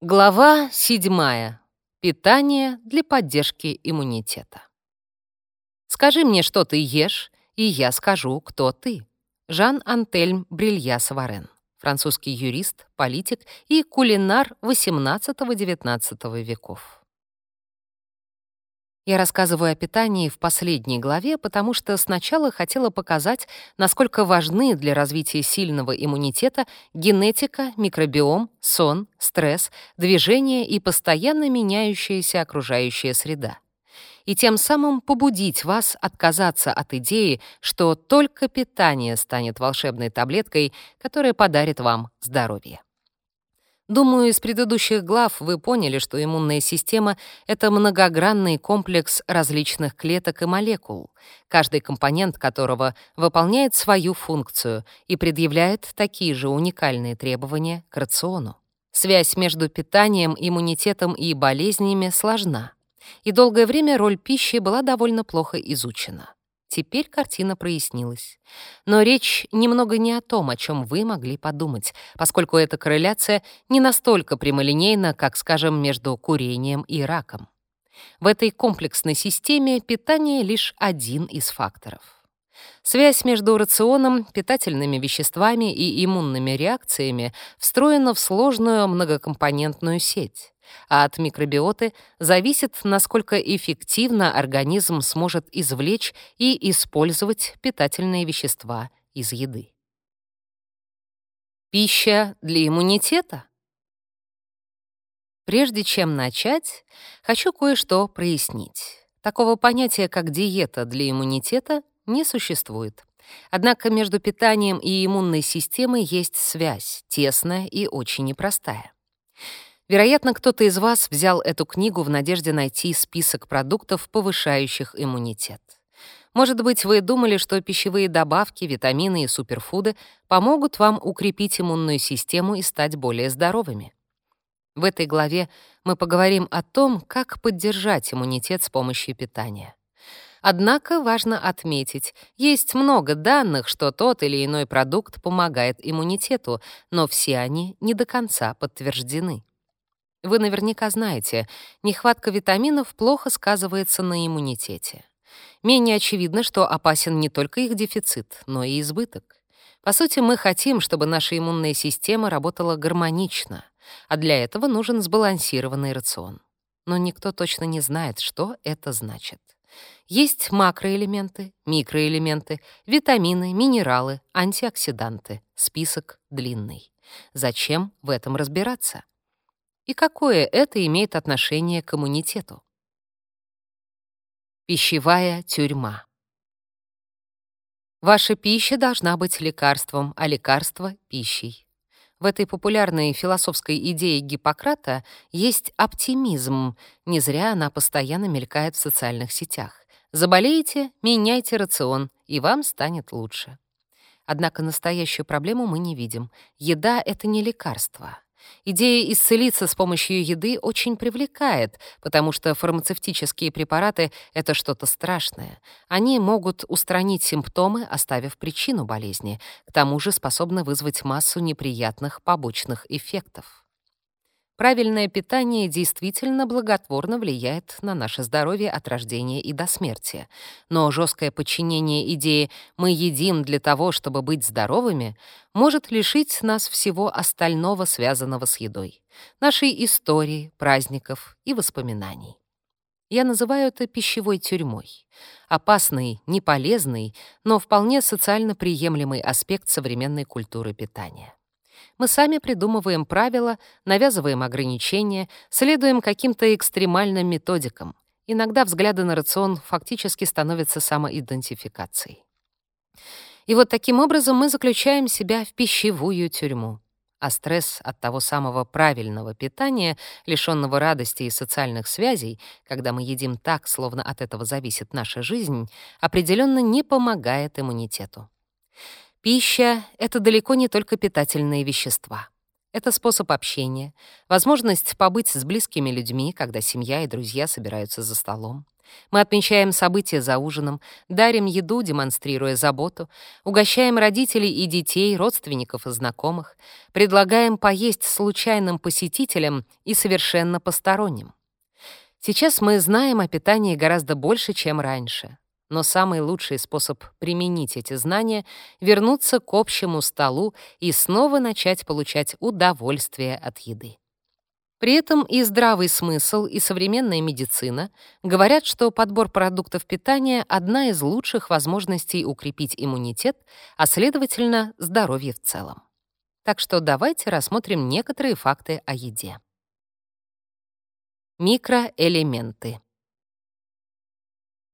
Глава 7. Питание для поддержки иммунитета. Скажи мне, что ты ешь, и я скажу, кто ты. Жан-Антельм Брилья-Саварен, французский юрист, политик и кулинар XVIII-XIX веков. Я рассказываю о питании в последней главе, потому что сначала хотела показать, насколько важны для развития сильного иммунитета генетика, микробиом, сон, стресс, движение и постоянно меняющаяся окружающая среда. И тем самым побудить вас отказаться от идеи, что только питание станет волшебной таблеткой, которая подарит вам здоровье. Думаю, из предыдущих глав вы поняли, что иммунная система — это многогранный комплекс различных клеток и молекул, каждый компонент которого выполняет свою функцию и предъявляет такие же уникальные требования к рациону. Связь между питанием, иммунитетом и болезнями сложна, и долгое время роль пищи была довольно плохо изучена. Теперь картина прояснилась. Но речь немного не о том, о чем вы могли подумать, поскольку эта корреляция не настолько прямолинейна, как, скажем, между курением и раком. В этой комплексной системе питание лишь один из факторов. Связь между рационом, питательными веществами и иммунными реакциями встроена в сложную многокомпонентную сеть а от микробиоты зависит, насколько эффективно организм сможет извлечь и использовать питательные вещества из еды. Пища для иммунитета? Прежде чем начать, хочу кое-что прояснить. Такого понятия, как диета для иммунитета, не существует. Однако между питанием и иммунной системой есть связь, тесная и очень непростая. Вероятно, кто-то из вас взял эту книгу в надежде найти список продуктов, повышающих иммунитет. Может быть, вы думали, что пищевые добавки, витамины и суперфуды помогут вам укрепить иммунную систему и стать более здоровыми. В этой главе мы поговорим о том, как поддержать иммунитет с помощью питания. Однако важно отметить, есть много данных, что тот или иной продукт помогает иммунитету, но все они не до конца подтверждены. Вы наверняка знаете, нехватка витаминов плохо сказывается на иммунитете. Менее очевидно, что опасен не только их дефицит, но и избыток. По сути, мы хотим, чтобы наша иммунная система работала гармонично, а для этого нужен сбалансированный рацион. Но никто точно не знает, что это значит. Есть макроэлементы, микроэлементы, витамины, минералы, антиоксиданты. Список длинный. Зачем в этом разбираться? И какое это имеет отношение к иммунитету? Пищевая тюрьма. Ваша пища должна быть лекарством, а лекарство — пищей. В этой популярной философской идее Гиппократа есть оптимизм. Не зря она постоянно мелькает в социальных сетях. Заболеете — меняйте рацион, и вам станет лучше. Однако настоящую проблему мы не видим. Еда — это не лекарство. Идея исцелиться с помощью еды очень привлекает, потому что фармацевтические препараты — это что-то страшное. Они могут устранить симптомы, оставив причину болезни, к тому же способны вызвать массу неприятных побочных эффектов. Правильное питание действительно благотворно влияет на наше здоровье от рождения и до смерти. Но жесткое подчинение идее «мы едим для того, чтобы быть здоровыми» может лишить нас всего остального, связанного с едой, нашей истории, праздников и воспоминаний. Я называю это пищевой тюрьмой. Опасный, неполезный, но вполне социально приемлемый аспект современной культуры питания. Мы сами придумываем правила, навязываем ограничения, следуем каким-то экстремальным методикам. Иногда взгляды на рацион фактически становятся самоидентификацией. И вот таким образом мы заключаем себя в пищевую тюрьму. А стресс от того самого правильного питания, лишённого радости и социальных связей, когда мы едим так, словно от этого зависит наша жизнь, определенно не помогает иммунитету. Пища — это далеко не только питательные вещества. Это способ общения, возможность побыть с близкими людьми, когда семья и друзья собираются за столом. Мы отмечаем события за ужином, дарим еду, демонстрируя заботу, угощаем родителей и детей, родственников и знакомых, предлагаем поесть случайным посетителям и совершенно посторонним. Сейчас мы знаем о питании гораздо больше, чем раньше. Но самый лучший способ применить эти знания — вернуться к общему столу и снова начать получать удовольствие от еды. При этом и здравый смысл, и современная медицина говорят, что подбор продуктов питания — одна из лучших возможностей укрепить иммунитет, а, следовательно, здоровье в целом. Так что давайте рассмотрим некоторые факты о еде. Микроэлементы.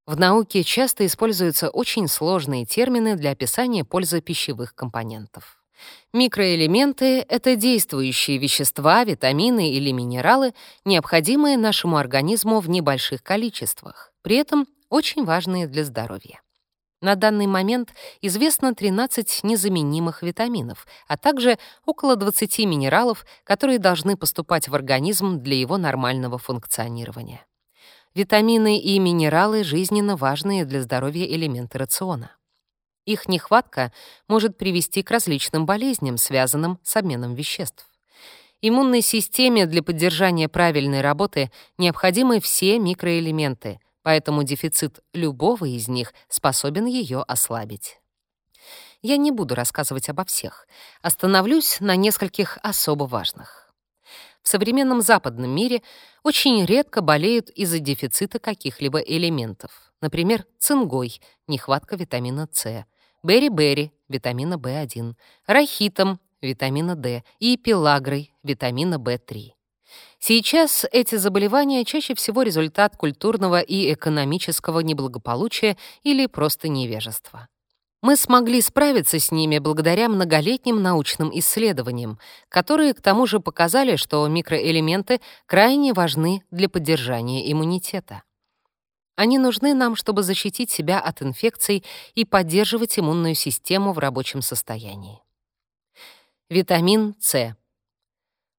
В науке часто используются очень сложные термины для описания пользы пищевых компонентов. Микроэлементы — это действующие вещества, витамины или минералы, необходимые нашему организму в небольших количествах, при этом очень важные для здоровья. На данный момент известно 13 незаменимых витаминов, а также около 20 минералов, которые должны поступать в организм для его нормального функционирования. Витамины и минералы жизненно важные для здоровья элементы рациона. Их нехватка может привести к различным болезням, связанным с обменом веществ. Иммунной системе для поддержания правильной работы необходимы все микроэлементы, поэтому дефицит любого из них способен ее ослабить. Я не буду рассказывать обо всех, остановлюсь на нескольких особо важных. В современном западном мире очень редко болеют из-за дефицита каких-либо элементов, например, цингой, нехватка витамина С, бери-бери, витамина В1, рахитом, витамина D и пелагрой, витамина В3. Сейчас эти заболевания чаще всего результат культурного и экономического неблагополучия или просто невежества. Мы смогли справиться с ними благодаря многолетним научным исследованиям, которые к тому же показали, что микроэлементы крайне важны для поддержания иммунитета. Они нужны нам, чтобы защитить себя от инфекций и поддерживать иммунную систему в рабочем состоянии. Витамин С.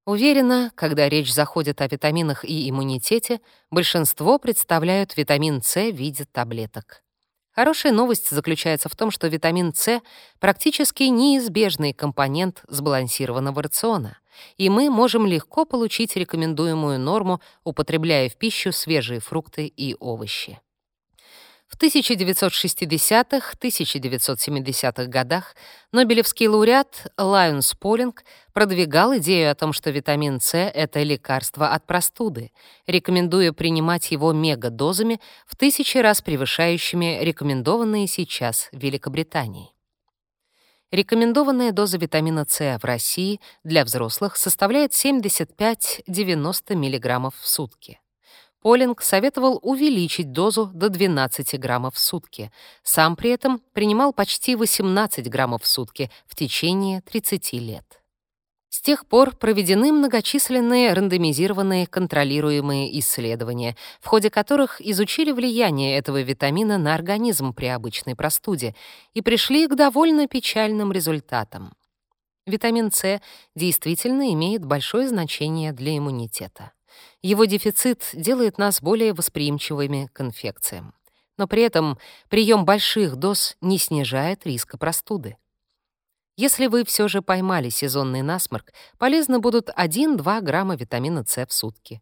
Уверена, когда речь заходит о витаминах и иммунитете, большинство представляют витамин С в виде таблеток. Хорошая новость заключается в том, что витамин С — практически неизбежный компонент сбалансированного рациона, и мы можем легко получить рекомендуемую норму, употребляя в пищу свежие фрукты и овощи. В 1960-1970-х годах Нобелевский лауреат Лайонс Полинг продвигал идею о том, что витамин С — это лекарство от простуды, рекомендуя принимать его мегадозами в тысячи раз превышающими рекомендованные сейчас в Великобритании. Рекомендованная доза витамина С в России для взрослых составляет 75-90 мг в сутки. Полинг советовал увеличить дозу до 12 граммов в сутки. Сам при этом принимал почти 18 граммов в сутки в течение 30 лет. С тех пор проведены многочисленные рандомизированные контролируемые исследования, в ходе которых изучили влияние этого витамина на организм при обычной простуде и пришли к довольно печальным результатам. Витамин С действительно имеет большое значение для иммунитета. Его дефицит делает нас более восприимчивыми к инфекциям. Но при этом прием больших доз не снижает риска простуды. Если вы все же поймали сезонный насморк, полезны будут 1-2 грамма витамина С в сутки.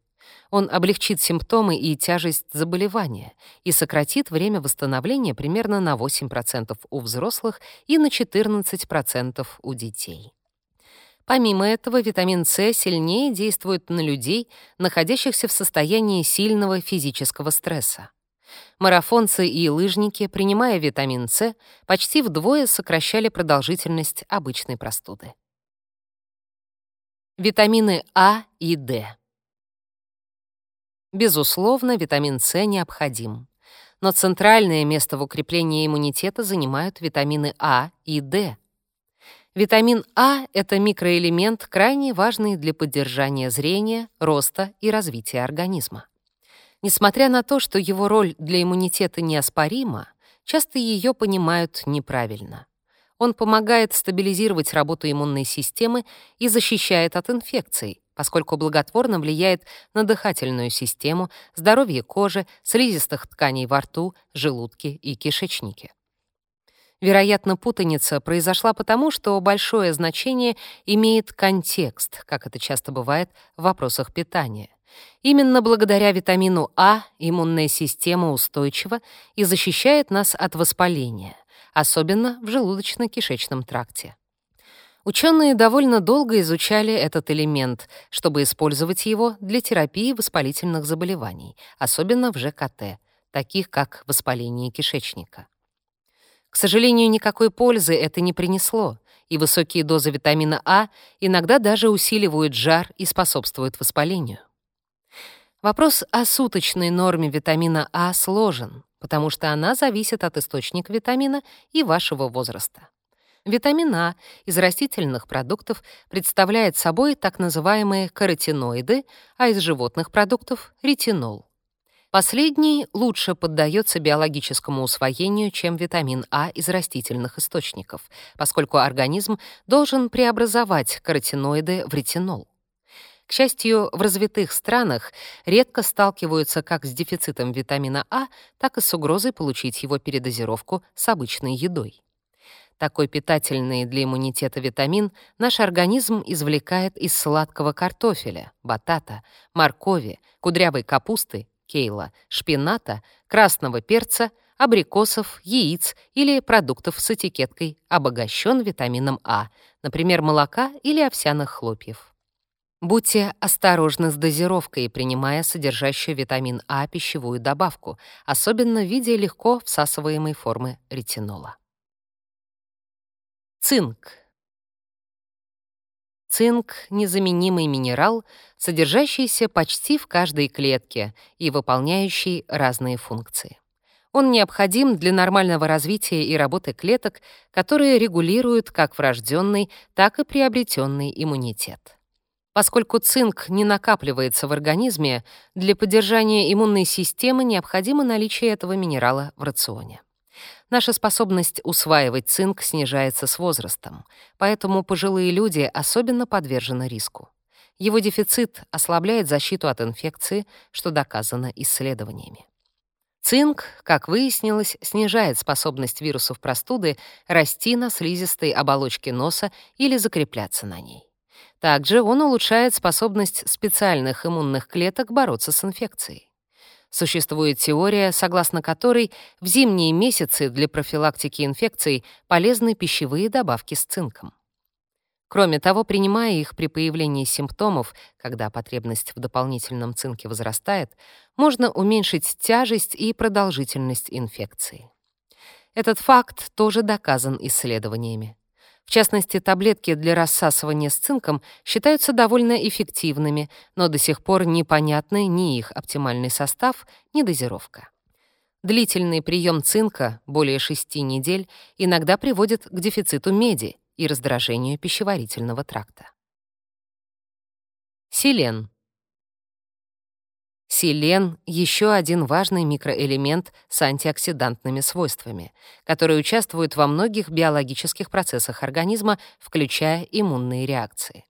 Он облегчит симптомы и тяжесть заболевания и сократит время восстановления примерно на 8% у взрослых и на 14% у детей. Помимо этого, витамин С сильнее действует на людей, находящихся в состоянии сильного физического стресса. Марафонцы и лыжники, принимая витамин С, почти вдвое сокращали продолжительность обычной простуды. Витамины А и D. Безусловно, витамин С необходим. Но центральное место в укреплении иммунитета занимают витамины А и D — Витамин А — это микроэлемент, крайне важный для поддержания зрения, роста и развития организма. Несмотря на то, что его роль для иммунитета неоспорима, часто ее понимают неправильно. Он помогает стабилизировать работу иммунной системы и защищает от инфекций, поскольку благотворно влияет на дыхательную систему, здоровье кожи, слизистых тканей во рту, желудке и кишечнике. Вероятно, путаница произошла потому, что большое значение имеет контекст, как это часто бывает в вопросах питания. Именно благодаря витамину А иммунная система устойчива и защищает нас от воспаления, особенно в желудочно-кишечном тракте. Ученые довольно долго изучали этот элемент, чтобы использовать его для терапии воспалительных заболеваний, особенно в ЖКТ, таких как воспаление кишечника. К сожалению, никакой пользы это не принесло, и высокие дозы витамина А иногда даже усиливают жар и способствуют воспалению. Вопрос о суточной норме витамина А сложен, потому что она зависит от источника витамина и вашего возраста. Витамин А из растительных продуктов представляет собой так называемые каротиноиды, а из животных продуктов — ретинол. Последний лучше поддается биологическому усвоению, чем витамин А из растительных источников, поскольку организм должен преобразовать каротиноиды в ретинол. К счастью, в развитых странах редко сталкиваются как с дефицитом витамина А, так и с угрозой получить его передозировку с обычной едой. Такой питательный для иммунитета витамин наш организм извлекает из сладкого картофеля, батата, моркови, кудрявой капусты кейла, шпината, красного перца, абрикосов, яиц или продуктов с этикеткой «обогащен витамином А», например, молока или овсяных хлопьев. Будьте осторожны с дозировкой, принимая содержащую витамин А пищевую добавку, особенно в виде легко всасываемой формы ретинола. Цинк. Цинк — незаменимый минерал, содержащийся почти в каждой клетке и выполняющий разные функции. Он необходим для нормального развития и работы клеток, которые регулируют как врожденный, так и приобретенный иммунитет. Поскольку цинк не накапливается в организме, для поддержания иммунной системы необходимо наличие этого минерала в рационе. Наша способность усваивать цинк снижается с возрастом, поэтому пожилые люди особенно подвержены риску. Его дефицит ослабляет защиту от инфекции, что доказано исследованиями. Цинк, как выяснилось, снижает способность вирусов простуды расти на слизистой оболочке носа или закрепляться на ней. Также он улучшает способность специальных иммунных клеток бороться с инфекцией. Существует теория, согласно которой в зимние месяцы для профилактики инфекций полезны пищевые добавки с цинком. Кроме того, принимая их при появлении симптомов, когда потребность в дополнительном цинке возрастает, можно уменьшить тяжесть и продолжительность инфекции. Этот факт тоже доказан исследованиями. В частности, таблетки для рассасывания с цинком считаются довольно эффективными, но до сих пор непонятны ни их оптимальный состав, ни дозировка. Длительный прием цинка, более 6 недель, иногда приводит к дефициту меди и раздражению пищеварительного тракта. Селен. Селен — еще один важный микроэлемент с антиоксидантными свойствами, который участвует во многих биологических процессах организма, включая иммунные реакции.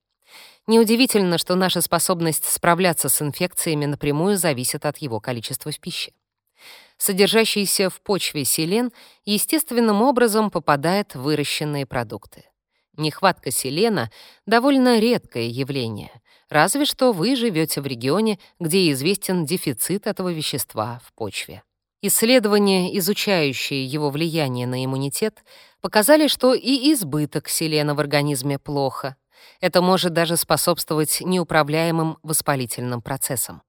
Неудивительно, что наша способность справляться с инфекциями напрямую зависит от его количества в пище. Содержащийся в почве селен естественным образом попадает в выращенные продукты. Нехватка селена — довольно редкое явление — разве что вы живете в регионе, где известен дефицит этого вещества в почве. Исследования, изучающие его влияние на иммунитет, показали, что и избыток селена в организме плохо. Это может даже способствовать неуправляемым воспалительным процессам.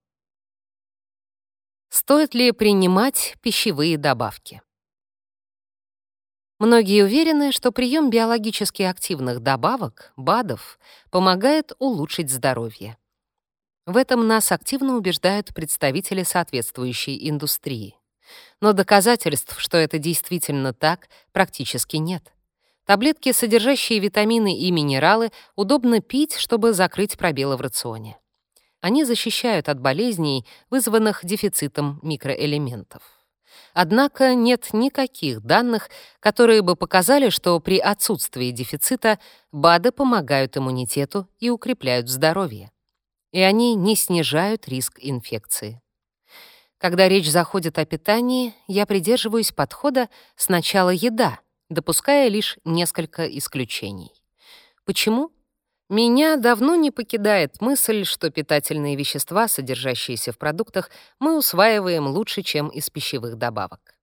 Стоит ли принимать пищевые добавки? Многие уверены, что прием биологически активных добавок, БАДов, помогает улучшить здоровье. В этом нас активно убеждают представители соответствующей индустрии. Но доказательств, что это действительно так, практически нет. Таблетки, содержащие витамины и минералы, удобно пить, чтобы закрыть пробелы в рационе. Они защищают от болезней, вызванных дефицитом микроэлементов. Однако нет никаких данных, которые бы показали, что при отсутствии дефицита БАДы помогают иммунитету и укрепляют здоровье. и они не снижают риск инфекции. Когда речь заходит о питании, я придерживаюсь подхода «сначала еда», допуская лишь несколько исключений. Почему? Меня давно не покидает мысль, что питательные вещества, содержащиеся в продуктах, мы усваиваем лучше, чем из пищевых добавок.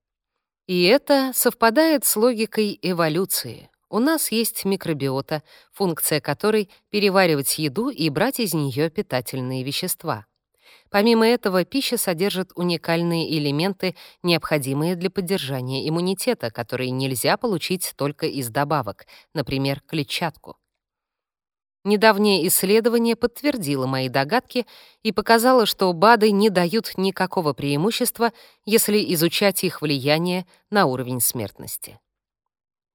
И это совпадает с логикой эволюции. У нас есть микробиота, функция которой — переваривать еду и брать из нее питательные вещества. Помимо этого, пища содержит уникальные элементы, необходимые для поддержания иммунитета, которые нельзя получить только из добавок, например, клетчатку. Недавнее исследование подтвердило мои догадки и показало, что БАДы не дают никакого преимущества, если изучать их влияние на уровень смертности.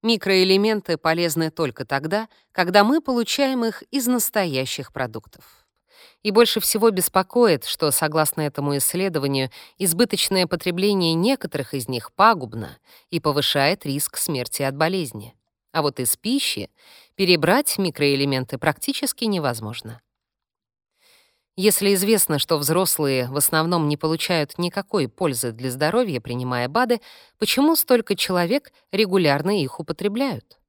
Микроэлементы полезны только тогда, когда мы получаем их из настоящих продуктов. И больше всего беспокоит, что, согласно этому исследованию, избыточное потребление некоторых из них пагубно и повышает риск смерти от болезни. А вот из пищи перебрать микроэлементы практически невозможно. Если известно, что взрослые в основном не получают никакой пользы для здоровья, принимая БАДы, почему столько человек регулярно их употребляют?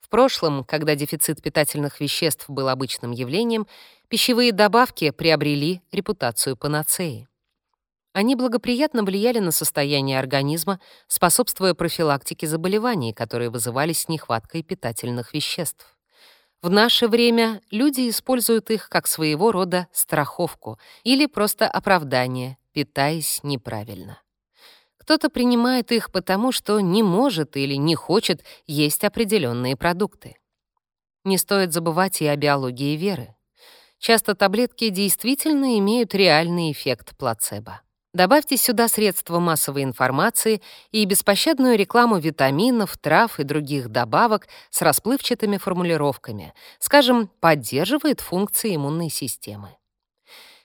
В прошлом, когда дефицит питательных веществ был обычным явлением, пищевые добавки приобрели репутацию панацеи. Они благоприятно влияли на состояние организма, способствуя профилактике заболеваний, которые вызывались нехваткой питательных веществ. В наше время люди используют их как своего рода страховку или просто оправдание, питаясь неправильно. Кто-то принимает их потому, что не может или не хочет есть определенные продукты. Не стоит забывать и о биологии веры. Часто таблетки действительно имеют реальный эффект плацебо. Добавьте сюда средства массовой информации и беспощадную рекламу витаминов, трав и других добавок с расплывчатыми формулировками, скажем, поддерживает функции иммунной системы.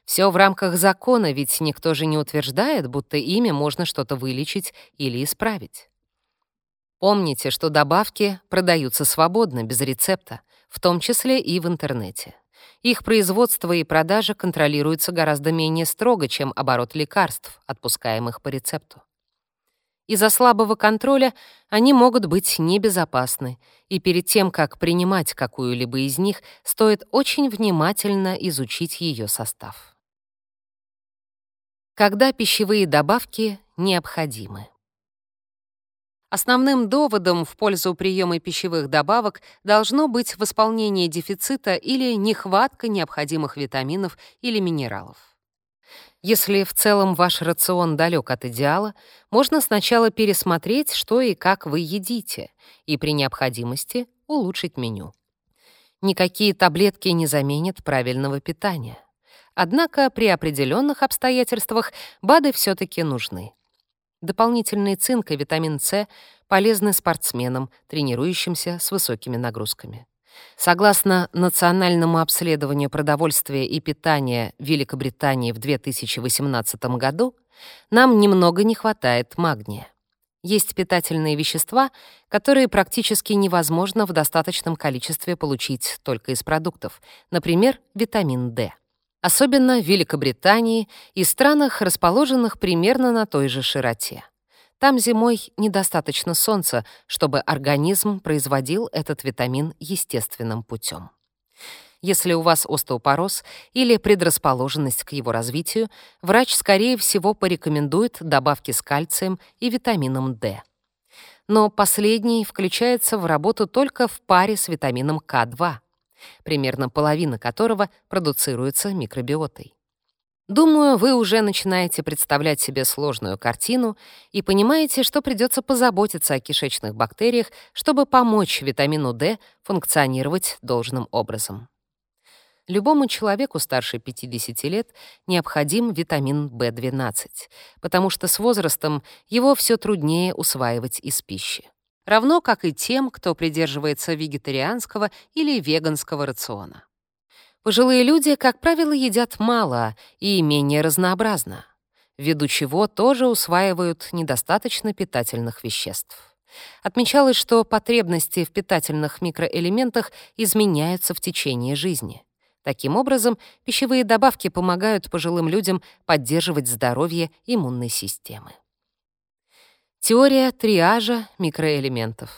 Все в рамках закона, ведь никто же не утверждает, будто ими можно что-то вылечить или исправить. Помните, что добавки продаются свободно, без рецепта, в том числе и в интернете. Их производство и продажа контролируются гораздо менее строго, чем оборот лекарств, отпускаемых по рецепту. Из-за слабого контроля они могут быть небезопасны, и перед тем, как принимать какую-либо из них, стоит очень внимательно изучить ее состав. Когда пищевые добавки необходимы. Основным доводом в пользу приема пищевых добавок должно быть восполнение дефицита или нехватка необходимых витаминов или минералов. Если в целом ваш рацион далек от идеала, можно сначала пересмотреть, что и как вы едите, и при необходимости улучшить меню. Никакие таблетки не заменят правильного питания. Однако при определенных обстоятельствах БАДы все-таки нужны. Дополнительный цинк и витамин С полезны спортсменам, тренирующимся с высокими нагрузками. Согласно Национальному обследованию продовольствия и питания Великобритании в 2018 году, нам немного не хватает магния. Есть питательные вещества, которые практически невозможно в достаточном количестве получить только из продуктов, например, витамин D особенно в Великобритании и странах, расположенных примерно на той же широте. Там зимой недостаточно солнца, чтобы организм производил этот витамин естественным путем. Если у вас остеопороз или предрасположенность к его развитию, врач, скорее всего, порекомендует добавки с кальцием и витамином D. Но последний включается в работу только в паре с витамином К2, примерно половина которого продуцируется микробиотой. Думаю, вы уже начинаете представлять себе сложную картину и понимаете, что придется позаботиться о кишечных бактериях, чтобы помочь витамину D функционировать должным образом. Любому человеку старше 50 лет необходим витамин В12, потому что с возрастом его все труднее усваивать из пищи равно как и тем, кто придерживается вегетарианского или веганского рациона. Пожилые люди, как правило, едят мало и менее разнообразно, ввиду чего тоже усваивают недостаточно питательных веществ. Отмечалось, что потребности в питательных микроэлементах изменяются в течение жизни. Таким образом, пищевые добавки помогают пожилым людям поддерживать здоровье иммунной системы. Теория триажа микроэлементов.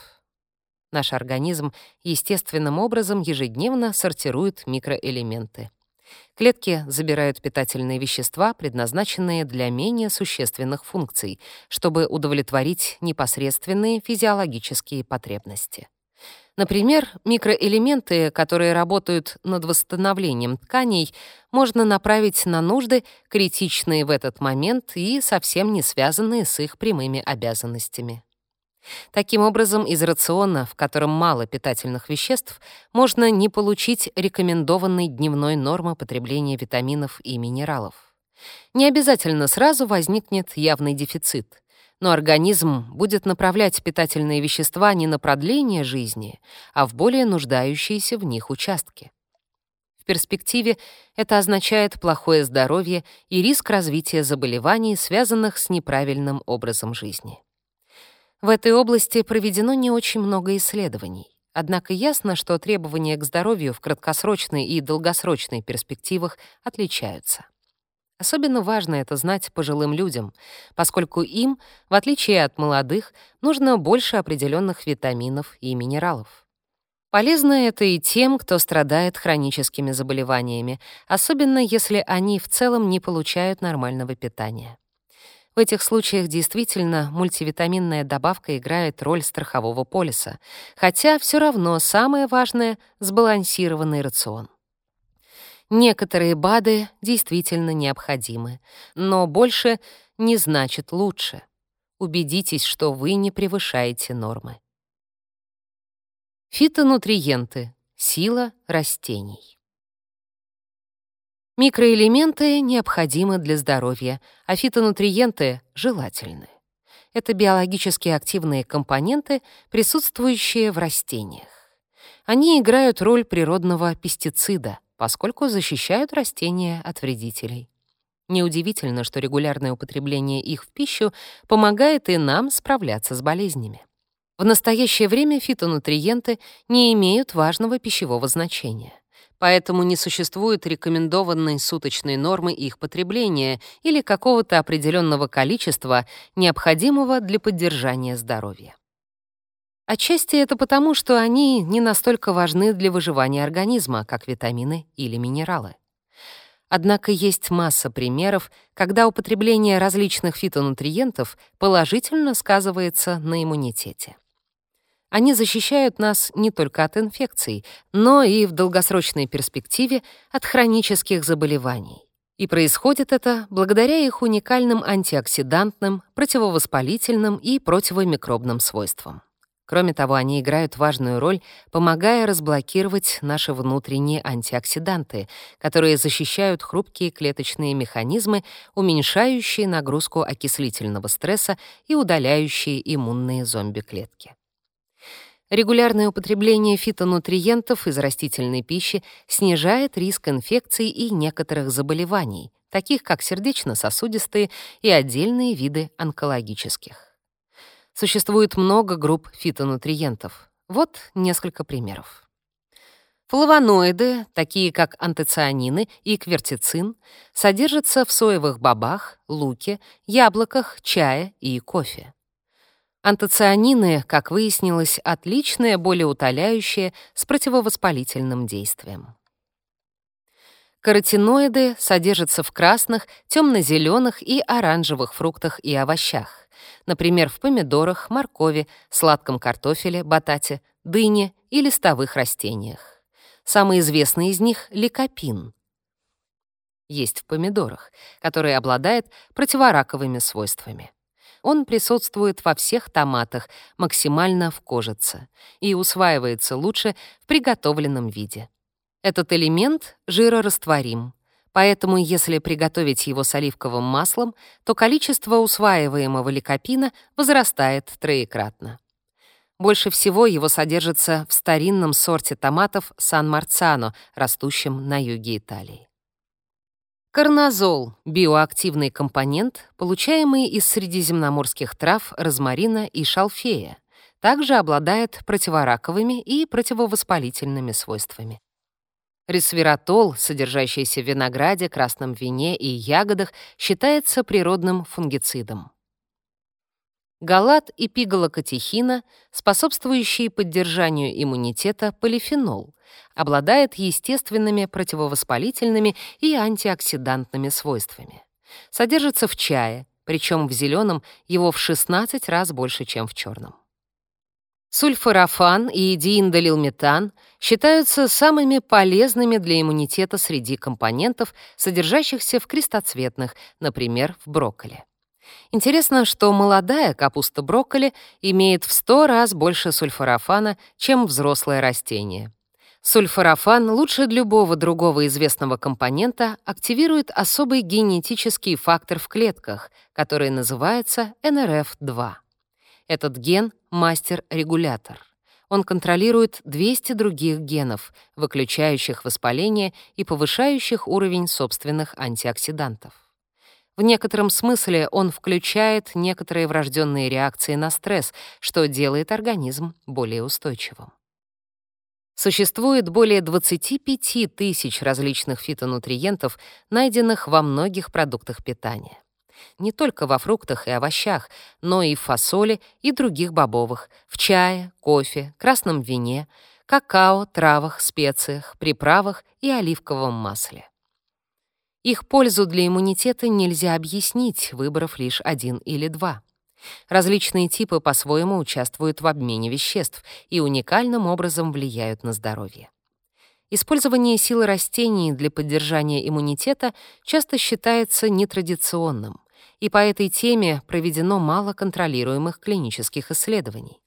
Наш организм естественным образом ежедневно сортирует микроэлементы. Клетки забирают питательные вещества, предназначенные для менее существенных функций, чтобы удовлетворить непосредственные физиологические потребности. Например, микроэлементы, которые работают над восстановлением тканей, можно направить на нужды, критичные в этот момент и совсем не связанные с их прямыми обязанностями. Таким образом, из рациона, в котором мало питательных веществ, можно не получить рекомендованной дневной нормы потребления витаминов и минералов. Не обязательно сразу возникнет явный дефицит но организм будет направлять питательные вещества не на продление жизни, а в более нуждающиеся в них участки. В перспективе это означает плохое здоровье и риск развития заболеваний, связанных с неправильным образом жизни. В этой области проведено не очень много исследований. Однако ясно, что требования к здоровью в краткосрочной и долгосрочной перспективах отличаются. Особенно важно это знать пожилым людям, поскольку им, в отличие от молодых, нужно больше определенных витаминов и минералов. Полезно это и тем, кто страдает хроническими заболеваниями, особенно если они в целом не получают нормального питания. В этих случаях действительно мультивитаминная добавка играет роль страхового полиса, хотя все равно самое важное — сбалансированный рацион. Некоторые БАДы действительно необходимы, но больше не значит лучше. Убедитесь, что вы не превышаете нормы. Фитонутриенты. Сила растений. Микроэлементы необходимы для здоровья, а фитонутриенты желательны. Это биологически активные компоненты, присутствующие в растениях. Они играют роль природного пестицида — поскольку защищают растения от вредителей. Неудивительно, что регулярное употребление их в пищу помогает и нам справляться с болезнями. В настоящее время фитонутриенты не имеют важного пищевого значения. Поэтому не существует рекомендованной суточной нормы их потребления или какого-то определенного количества, необходимого для поддержания здоровья. Отчасти это потому, что они не настолько важны для выживания организма, как витамины или минералы. Однако есть масса примеров, когда употребление различных фитонутриентов положительно сказывается на иммунитете. Они защищают нас не только от инфекций, но и в долгосрочной перспективе от хронических заболеваний. И происходит это благодаря их уникальным антиоксидантным, противовоспалительным и противомикробным свойствам. Кроме того, они играют важную роль, помогая разблокировать наши внутренние антиоксиданты, которые защищают хрупкие клеточные механизмы, уменьшающие нагрузку окислительного стресса и удаляющие иммунные зомби-клетки. Регулярное употребление фитонутриентов из растительной пищи снижает риск инфекций и некоторых заболеваний, таких как сердечно-сосудистые и отдельные виды онкологических. Существует много групп фитонутриентов. Вот несколько примеров. Флавоноиды, такие как антоцианины и квертицин, содержатся в соевых бобах, луке, яблоках, чае и кофе. Антоцианины, как выяснилось, отличное болеутоляющее с противовоспалительным действием. Каротиноиды содержатся в красных, темно-зеленых и оранжевых фруктах и овощах например, в помидорах, моркови, сладком картофеле, батате, дыне и листовых растениях. Самый известный из них — ликопин. Есть в помидорах, который обладает противораковыми свойствами. Он присутствует во всех томатах, максимально в кожице, и усваивается лучше в приготовленном виде. Этот элемент жирорастворим, Поэтому если приготовить его с оливковым маслом, то количество усваиваемого ликопина возрастает троекратно. Больше всего его содержится в старинном сорте томатов Сан-Марцано, растущем на юге Италии. Карнозол — биоактивный компонент, получаемый из средиземноморских трав розмарина и шалфея, также обладает противораковыми и противовоспалительными свойствами. Ресвератол, содержащийся в винограде, красном вине и ягодах, считается природным фунгицидом. Галат и пигалокатехина, способствующие поддержанию иммунитета полифенол, обладает естественными противовоспалительными и антиоксидантными свойствами. Содержится в чае, причем в зеленом его в 16 раз больше, чем в черном. Сульфорафан и дииндолилметан считаются самыми полезными для иммунитета среди компонентов, содержащихся в крестоцветных, например, в брокколи. Интересно, что молодая капуста брокколи имеет в 100 раз больше сульфорафана, чем взрослое растение. Сульфорафан лучше любого другого известного компонента активирует особый генетический фактор в клетках, который называется NRF2. Этот ген — мастер-регулятор. Он контролирует 200 других генов, выключающих воспаление и повышающих уровень собственных антиоксидантов. В некотором смысле он включает некоторые врожденные реакции на стресс, что делает организм более устойчивым. Существует более 25 тысяч различных фитонутриентов, найденных во многих продуктах питания. Не только во фруктах и овощах, но и в фасоле и других бобовых, в чае, кофе, красном вине, какао, травах, специях, приправах и оливковом масле. Их пользу для иммунитета нельзя объяснить, выбрав лишь один или два. Различные типы по-своему участвуют в обмене веществ и уникальным образом влияют на здоровье. Использование силы растений для поддержания иммунитета часто считается нетрадиционным, и по этой теме проведено мало контролируемых клинических исследований.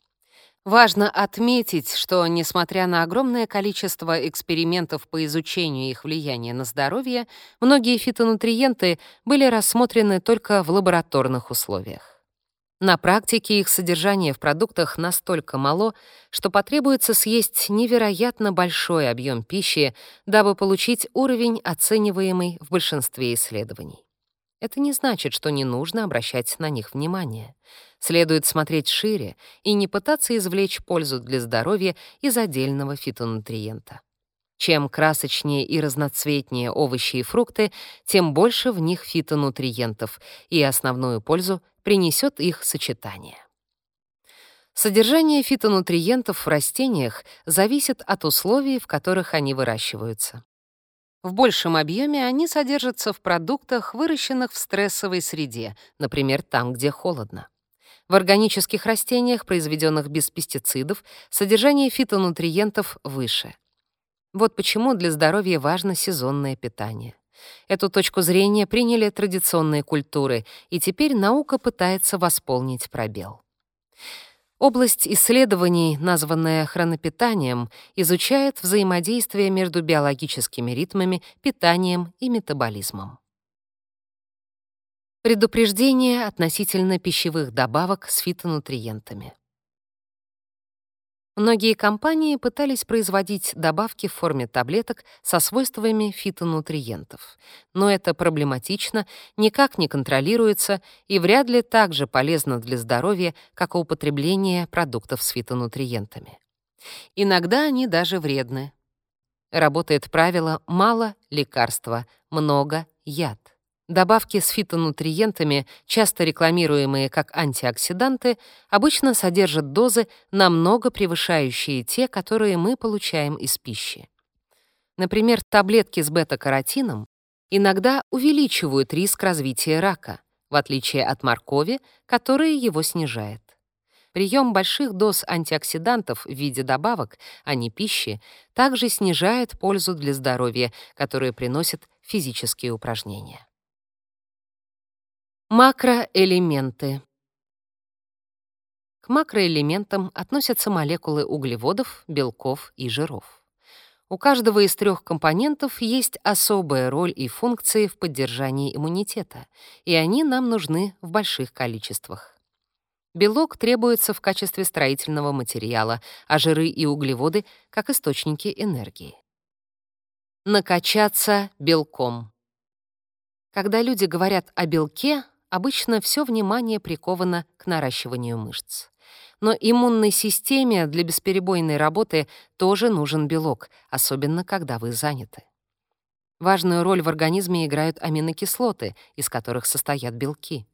Важно отметить, что, несмотря на огромное количество экспериментов по изучению их влияния на здоровье, многие фитонутриенты были рассмотрены только в лабораторных условиях. На практике их содержание в продуктах настолько мало, что потребуется съесть невероятно большой объем пищи, дабы получить уровень, оцениваемый в большинстве исследований. Это не значит, что не нужно обращать на них внимание. Следует смотреть шире и не пытаться извлечь пользу для здоровья из отдельного фитонутриента. Чем красочнее и разноцветнее овощи и фрукты, тем больше в них фитонутриентов, и основную пользу принесет их сочетание. Содержание фитонутриентов в растениях зависит от условий, в которых они выращиваются. В большем объеме они содержатся в продуктах, выращенных в стрессовой среде, например, там, где холодно. В органических растениях, произведенных без пестицидов, содержание фитонутриентов выше. Вот почему для здоровья важно сезонное питание. Эту точку зрения приняли традиционные культуры, и теперь наука пытается восполнить пробел. Область исследований, названная хронопитанием, изучает взаимодействие между биологическими ритмами, питанием и метаболизмом. Предупреждение относительно пищевых добавок с фитонутриентами. Многие компании пытались производить добавки в форме таблеток со свойствами фитонутриентов, но это проблематично, никак не контролируется и вряд ли так же полезно для здоровья, как употребление продуктов с фитонутриентами. Иногда они даже вредны. Работает правило «мало лекарства, много яд». Добавки с фитонутриентами, часто рекламируемые как антиоксиданты, обычно содержат дозы, намного превышающие те, которые мы получаем из пищи. Например, таблетки с бета-каротином иногда увеличивают риск развития рака, в отличие от моркови, которая его снижает. Прием больших доз антиоксидантов в виде добавок, а не пищи, также снижает пользу для здоровья, которую приносят физические упражнения. Макроэлементы. К макроэлементам относятся молекулы углеводов, белков и жиров. У каждого из трех компонентов есть особая роль и функции в поддержании иммунитета, и они нам нужны в больших количествах. Белок требуется в качестве строительного материала, а жиры и углеводы — как источники энергии. Накачаться белком. Когда люди говорят о белке, обычно все внимание приковано к наращиванию мышц. Но иммунной системе для бесперебойной работы тоже нужен белок, особенно когда вы заняты. Важную роль в организме играют аминокислоты, из которых состоят белки.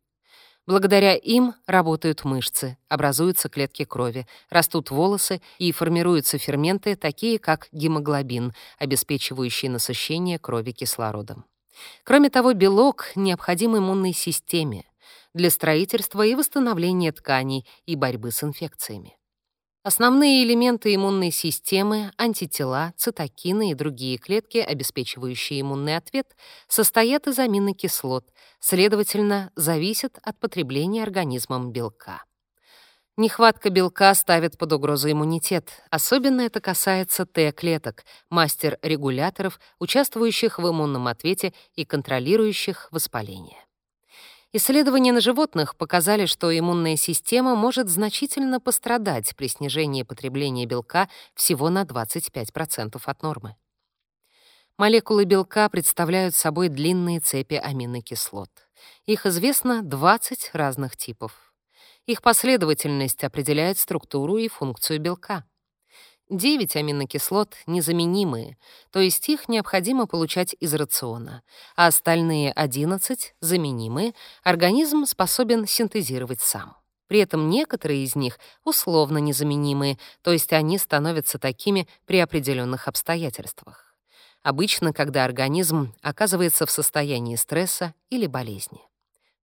Благодаря им работают мышцы, образуются клетки крови, растут волосы и формируются ферменты, такие как гемоглобин, обеспечивающий насыщение крови кислородом. Кроме того, белок необходим иммунной системе для строительства и восстановления тканей и борьбы с инфекциями. Основные элементы иммунной системы, антитела, цитокины и другие клетки, обеспечивающие иммунный ответ, состоят из аминокислот, следовательно, зависят от потребления организмом белка. Нехватка белка ставит под угрозу иммунитет. Особенно это касается Т-клеток, мастер-регуляторов, участвующих в иммунном ответе и контролирующих воспаление. Исследования на животных показали, что иммунная система может значительно пострадать при снижении потребления белка всего на 25% от нормы. Молекулы белка представляют собой длинные цепи аминокислот. Их известно 20 разных типов. Их последовательность определяет структуру и функцию белка. 9 аминокислот незаменимые, то есть их необходимо получать из рациона, а остальные 11 заменимые организм способен синтезировать сам. При этом некоторые из них условно незаменимые, то есть они становятся такими при определенных обстоятельствах. Обычно, когда организм оказывается в состоянии стресса или болезни.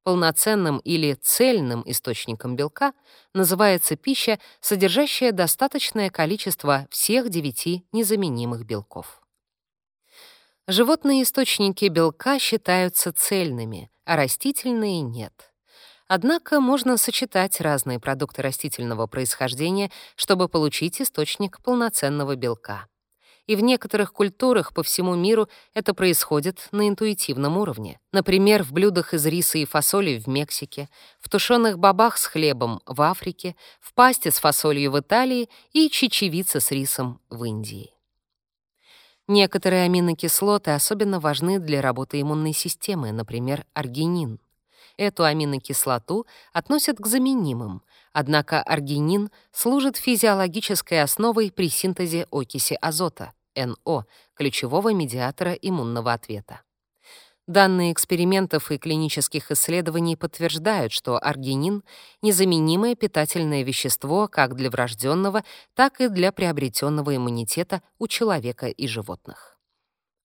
Полноценным или цельным источником белка называется пища, содержащая достаточное количество всех девяти незаменимых белков. Животные источники белка считаются цельными, а растительные — нет. Однако можно сочетать разные продукты растительного происхождения, чтобы получить источник полноценного белка и в некоторых культурах по всему миру это происходит на интуитивном уровне. Например, в блюдах из риса и фасоли в Мексике, в тушеных бобах с хлебом в Африке, в пасте с фасолью в Италии и чечевице с рисом в Индии. Некоторые аминокислоты особенно важны для работы иммунной системы, например, аргинин. Эту аминокислоту относят к заменимым, однако аргинин служит физиологической основой при синтезе окиси азота, НО, ключевого медиатора иммунного ответа. Данные экспериментов и клинических исследований подтверждают, что аргинин — незаменимое питательное вещество как для врожденного, так и для приобретенного иммунитета у человека и животных.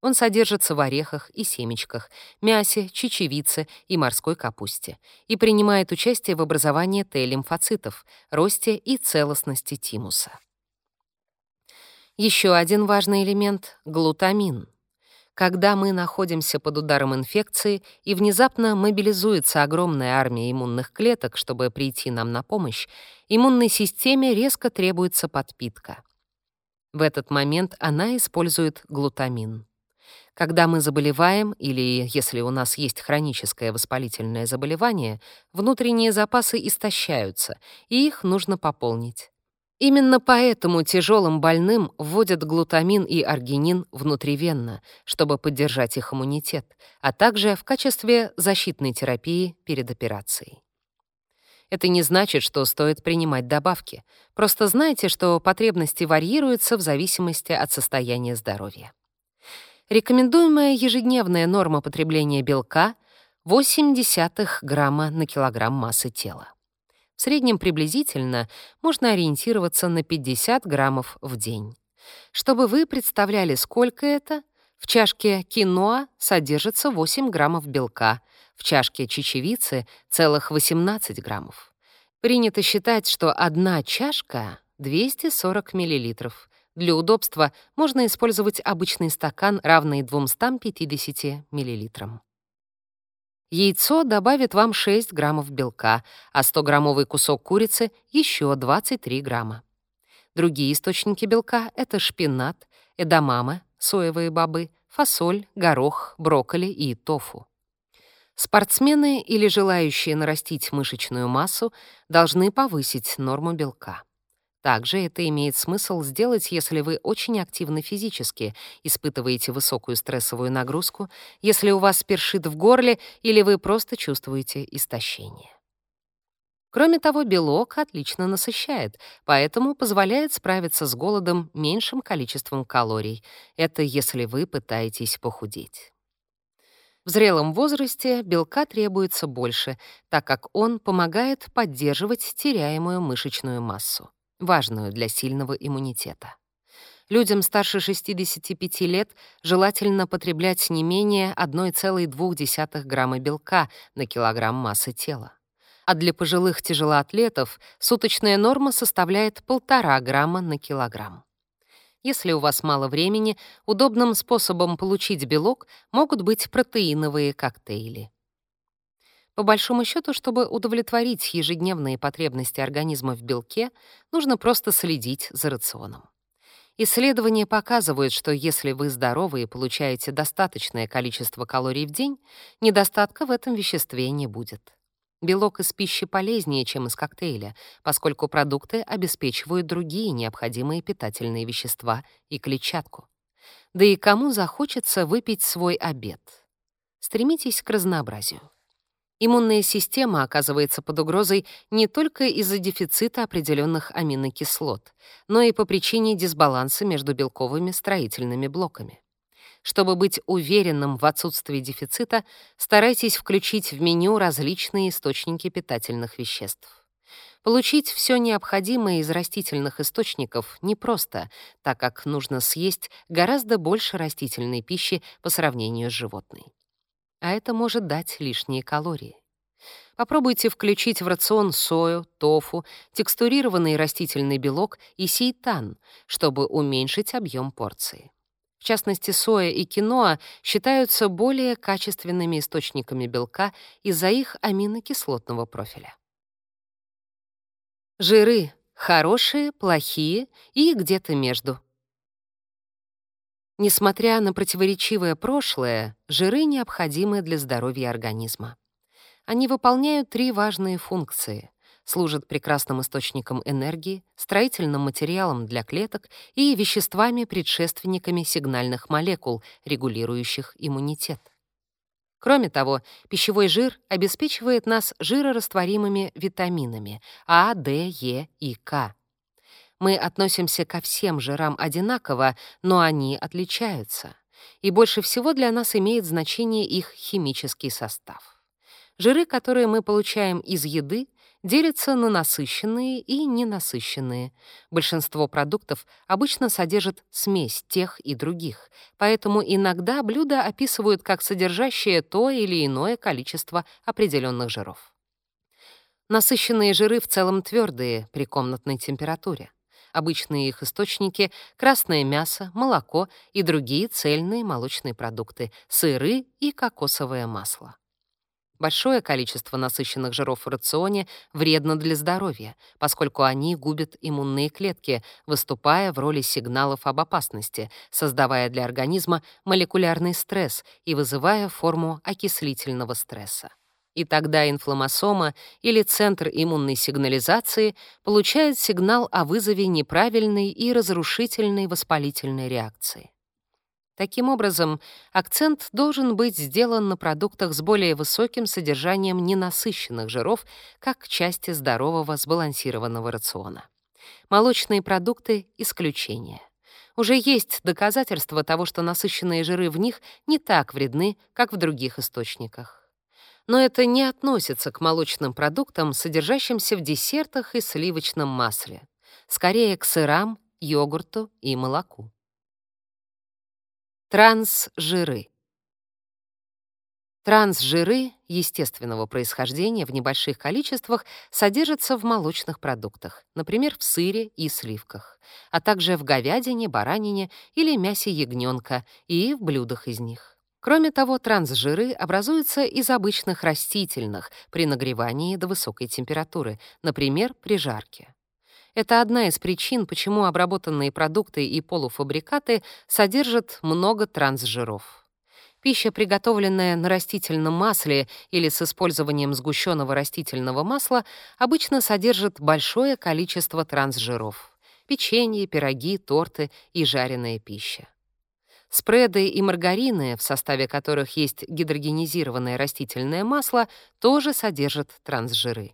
Он содержится в орехах и семечках, мясе, чечевице и морской капусте и принимает участие в образовании Т-лимфоцитов, росте и целостности тимуса. Еще один важный элемент — глутамин. Когда мы находимся под ударом инфекции и внезапно мобилизуется огромная армия иммунных клеток, чтобы прийти нам на помощь, иммунной системе резко требуется подпитка. В этот момент она использует глутамин. Когда мы заболеваем или если у нас есть хроническое воспалительное заболевание, внутренние запасы истощаются, и их нужно пополнить. Именно поэтому тяжелым больным вводят глутамин и аргинин внутривенно, чтобы поддержать их иммунитет, а также в качестве защитной терапии перед операцией. Это не значит, что стоит принимать добавки. Просто знайте, что потребности варьируются в зависимости от состояния здоровья. Рекомендуемая ежедневная норма потребления белка — 0,8 грамма на килограмм массы тела. В среднем приблизительно можно ориентироваться на 50 граммов в день. Чтобы вы представляли, сколько это, в чашке киноа содержится 8 граммов белка, в чашке чечевицы — целых 18 граммов. Принято считать, что одна чашка — 240 миллилитров, для удобства можно использовать обычный стакан, равный 250 мл. Яйцо добавит вам 6 граммов белка, а 100-граммовый кусок курицы — еще 23 грамма. Другие источники белка — это шпинат, эдамаме, соевые бобы, фасоль, горох, брокколи и тофу. Спортсмены или желающие нарастить мышечную массу должны повысить норму белка. Также это имеет смысл сделать, если вы очень активны физически, испытываете высокую стрессовую нагрузку, если у вас першит в горле или вы просто чувствуете истощение. Кроме того, белок отлично насыщает, поэтому позволяет справиться с голодом меньшим количеством калорий. Это если вы пытаетесь похудеть. В зрелом возрасте белка требуется больше, так как он помогает поддерживать теряемую мышечную массу, важную для сильного иммунитета. Людям старше 65 лет желательно потреблять не менее 1,2 грамма белка на килограмм массы тела. А для пожилых тяжелоатлетов суточная норма составляет 1,5 грамма на килограмм. Если у вас мало времени, удобным способом получить белок могут быть протеиновые коктейли. По большому счету, чтобы удовлетворить ежедневные потребности организма в белке, нужно просто следить за рационом. Исследования показывают, что если вы здоровы и получаете достаточное количество калорий в день, недостатка в этом веществе не будет. Белок из пищи полезнее, чем из коктейля, поскольку продукты обеспечивают другие необходимые питательные вещества и клетчатку. Да и кому захочется выпить свой обед? Стремитесь к разнообразию. Иммунная система оказывается под угрозой не только из-за дефицита определенных аминокислот, но и по причине дисбаланса между белковыми строительными блоками. Чтобы быть уверенным в отсутствии дефицита, старайтесь включить в меню различные источники питательных веществ. Получить все необходимое из растительных источников непросто, так как нужно съесть гораздо больше растительной пищи по сравнению с животной. А это может дать лишние калории. Попробуйте включить в рацион сою, тофу, текстурированный растительный белок и сейтан, чтобы уменьшить объем порции. В частности, соя и киноа считаются более качественными источниками белка из-за их аминокислотного профиля. Жиры — хорошие, плохие и где-то между. Несмотря на противоречивое прошлое, жиры необходимы для здоровья организма. Они выполняют три важные функции служат прекрасным источником энергии, строительным материалом для клеток и веществами-предшественниками сигнальных молекул, регулирующих иммунитет. Кроме того, пищевой жир обеспечивает нас жирорастворимыми витаминами А, D, Е и К. Мы относимся ко всем жирам одинаково, но они отличаются. И больше всего для нас имеет значение их химический состав. Жиры, которые мы получаем из еды, делятся на насыщенные и ненасыщенные. Большинство продуктов обычно содержат смесь тех и других, поэтому иногда блюда описывают как содержащее то или иное количество определенных жиров. Насыщенные жиры в целом твердые при комнатной температуре. Обычные их источники — красное мясо, молоко и другие цельные молочные продукты, сыры и кокосовое масло. Большое количество насыщенных жиров в рационе вредно для здоровья, поскольку они губят иммунные клетки, выступая в роли сигналов об опасности, создавая для организма молекулярный стресс и вызывая форму окислительного стресса. И тогда инфламмосома или центр иммунной сигнализации получает сигнал о вызове неправильной и разрушительной воспалительной реакции. Таким образом, акцент должен быть сделан на продуктах с более высоким содержанием ненасыщенных жиров как части здорового сбалансированного рациона. Молочные продукты — исключение. Уже есть доказательства того, что насыщенные жиры в них не так вредны, как в других источниках. Но это не относится к молочным продуктам, содержащимся в десертах и сливочном масле. Скорее к сырам, йогурту и молоку. Трансжиры. Трансжиры естественного происхождения в небольших количествах содержатся в молочных продуктах, например, в сыре и сливках, а также в говядине, баранине или мясе ягненка и в блюдах из них. Кроме того, трансжиры образуются из обычных растительных при нагревании до высокой температуры, например, при жарке. Это одна из причин, почему обработанные продукты и полуфабрикаты содержат много трансжиров. Пища, приготовленная на растительном масле или с использованием сгущенного растительного масла, обычно содержит большое количество трансжиров. Печенье, пироги, торты и жареная пища. Спреды и маргарины, в составе которых есть гидрогенизированное растительное масло, тоже содержат трансжиры.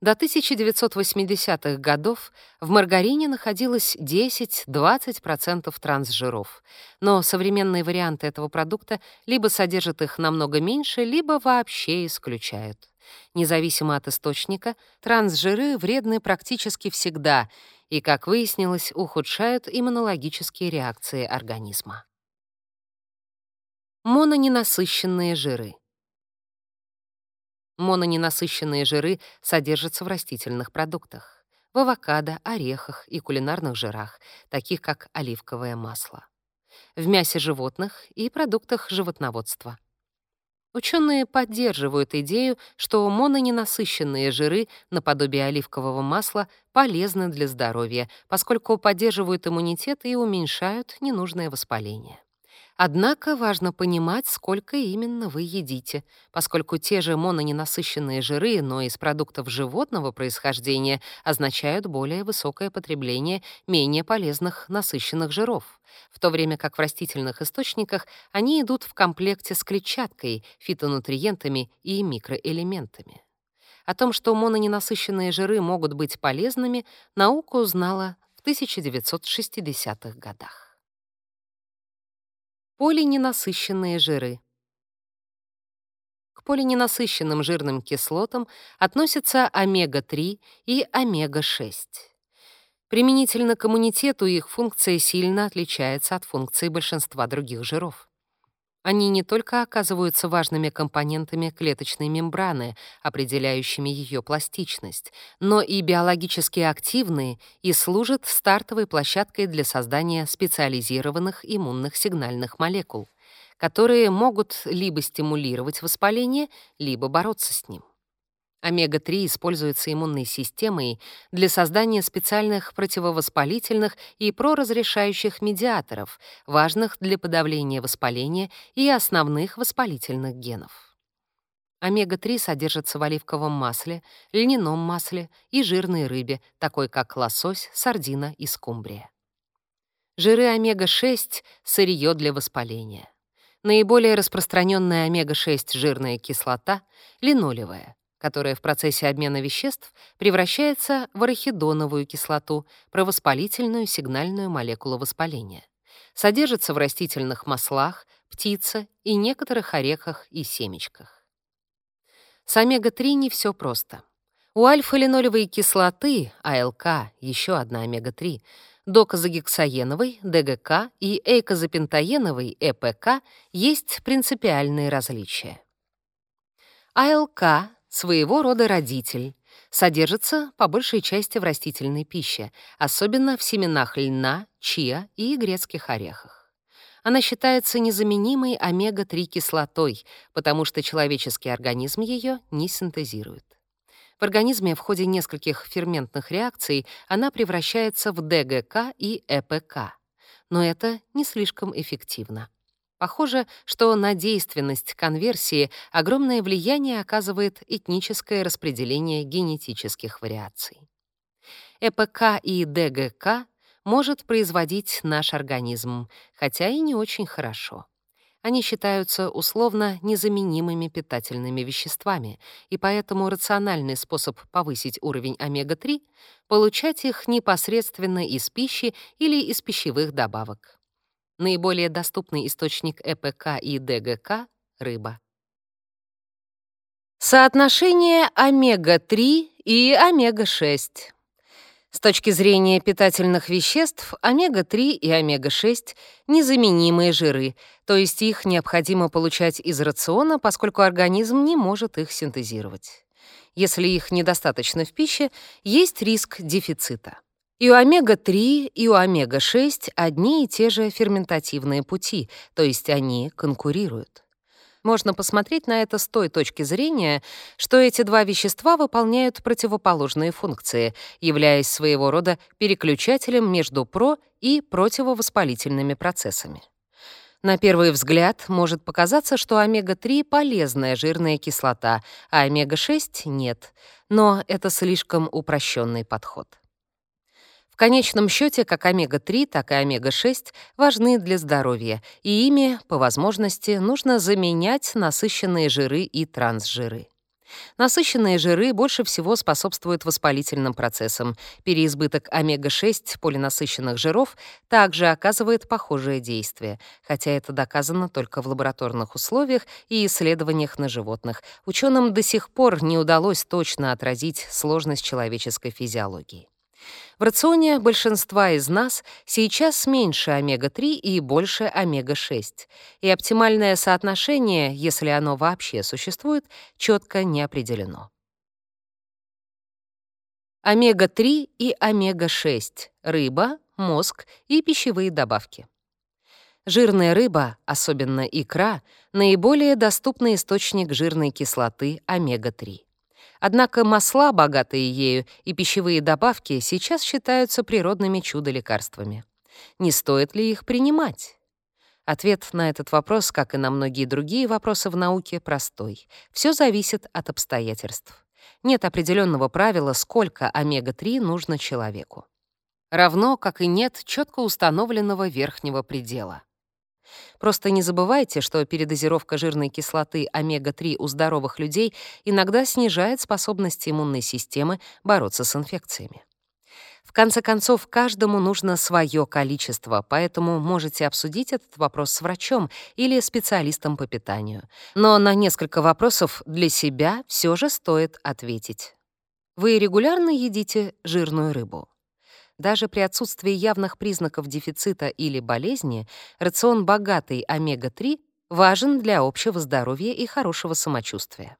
До 1980-х годов в маргарине находилось 10-20% трансжиров, но современные варианты этого продукта либо содержат их намного меньше, либо вообще исключают. Независимо от источника, трансжиры вредны практически всегда и, как выяснилось, ухудшают иммунологические реакции организма. Мононенасыщенные жиры. Мононенасыщенные жиры содержатся в растительных продуктах, в авокадо, орехах и кулинарных жирах, таких как оливковое масло, в мясе животных и продуктах животноводства. Ученые поддерживают идею, что мононенасыщенные жиры наподобие оливкового масла полезны для здоровья, поскольку поддерживают иммунитет и уменьшают ненужное воспаление. Однако важно понимать, сколько именно вы едите, поскольку те же мононенасыщенные жиры, но из продуктов животного происхождения, означают более высокое потребление менее полезных насыщенных жиров, в то время как в растительных источниках они идут в комплекте с клетчаткой, фитонутриентами и микроэлементами. О том, что мононенасыщенные жиры могут быть полезными, наука узнала в 1960-х годах. Полиненасыщенные жиры. К полиненасыщенным жирным кислотам относятся омега-3 и омега-6. Применительно к иммунитету их функция сильно отличается от функции большинства других жиров. Они не только оказываются важными компонентами клеточной мембраны, определяющими ее пластичность, но и биологически активны и служат стартовой площадкой для создания специализированных иммунных сигнальных молекул, которые могут либо стимулировать воспаление, либо бороться с ним. Омега-3 используется иммунной системой для создания специальных противовоспалительных и проразрешающих медиаторов, важных для подавления воспаления и основных воспалительных генов. Омега-3 содержится в оливковом масле, льняном масле и жирной рыбе, такой как лосось, сардина и скумбрия. Жиры омега-6 — сырье для воспаления. Наиболее распространенная омега-6 жирная кислота — линолевая которая в процессе обмена веществ превращается в арахидоновую кислоту, провоспалительную сигнальную молекулу воспаления. Содержится в растительных маслах, птице и некоторых орехах и семечках. С омега-3 не все просто. У альфа-линолевой кислоты, АЛК, еще одна омега-3, докозагексаеновой, ДГК и эйкозапентаеновой, ЭПК, есть принципиальные различия. АЛК своего рода родитель, содержится по большей части в растительной пище, особенно в семенах льна, чиа и грецких орехах. Она считается незаменимой омега-3 кислотой, потому что человеческий организм ее не синтезирует. В организме в ходе нескольких ферментных реакций она превращается в ДГК и ЭПК. Но это не слишком эффективно. Похоже, что на действенность конверсии огромное влияние оказывает этническое распределение генетических вариаций. ЭПК и ДГК может производить наш организм, хотя и не очень хорошо. Они считаются условно незаменимыми питательными веществами, и поэтому рациональный способ повысить уровень омега-3 — получать их непосредственно из пищи или из пищевых добавок. Наиболее доступный источник ЭПК и ДГК — рыба. Соотношение омега-3 и омега-6. С точки зрения питательных веществ, омега-3 и омега-6 — незаменимые жиры, то есть их необходимо получать из рациона, поскольку организм не может их синтезировать. Если их недостаточно в пище, есть риск дефицита. И у омега-3, и у омега-6 одни и те же ферментативные пути, то есть они конкурируют. Можно посмотреть на это с той точки зрения, что эти два вещества выполняют противоположные функции, являясь своего рода переключателем между про- и противовоспалительными процессами. На первый взгляд может показаться, что омега-3 — полезная жирная кислота, а омега-6 — нет, но это слишком упрощенный подход конечном счете как омега-3, так и омега-6 важны для здоровья, и ими, по возможности, нужно заменять насыщенные жиры и трансжиры. Насыщенные жиры больше всего способствуют воспалительным процессам. Переизбыток омега-6 полинасыщенных жиров также оказывает похожее действие, хотя это доказано только в лабораторных условиях и исследованиях на животных. Ученым до сих пор не удалось точно отразить сложность человеческой физиологии. В рационе большинства из нас сейчас меньше омега-3 и больше омега-6, и оптимальное соотношение, если оно вообще существует, четко не определено. Омега-3 и омега-6 — рыба, мозг и пищевые добавки. Жирная рыба, особенно икра, наиболее доступный источник жирной кислоты омега-3. Однако масла, богатые ею, и пищевые добавки сейчас считаются природными чудо-лекарствами. Не стоит ли их принимать? Ответ на этот вопрос, как и на многие другие вопросы в науке, простой. Все зависит от обстоятельств. Нет определенного правила, сколько омега-3 нужно человеку. Равно, как и нет четко установленного верхнего предела. Просто не забывайте, что передозировка жирной кислоты омега-3 у здоровых людей иногда снижает способность иммунной системы бороться с инфекциями. В конце концов, каждому нужно свое количество, поэтому можете обсудить этот вопрос с врачом или специалистом по питанию. Но на несколько вопросов для себя все же стоит ответить. Вы регулярно едите жирную рыбу? Даже при отсутствии явных признаков дефицита или болезни рацион богатый омега-3 важен для общего здоровья и хорошего самочувствия.